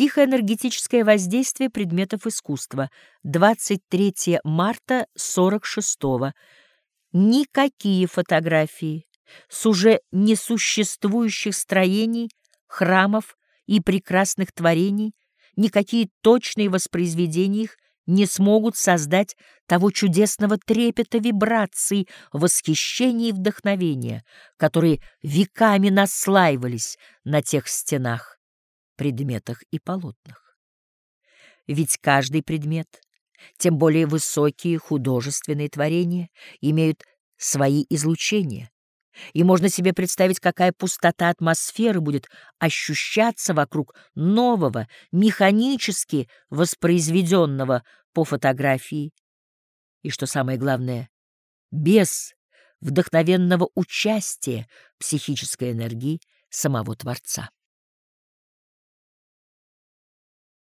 Психоэнергетическое воздействие предметов искусства. 23 марта 46 -го. Никакие фотографии с уже несуществующих строений, храмов и прекрасных творений, никакие точные воспроизведения их не смогут создать того чудесного трепета вибраций, восхищения и вдохновения, которые веками наслаивались на тех стенах, предметах и полотнах. Ведь каждый предмет, тем более высокие художественные творения, имеют свои излучения, и можно себе представить, какая пустота атмосферы будет ощущаться вокруг нового, механически воспроизведенного по фотографии. И что самое главное, без вдохновенного участия психической энергии самого Творца.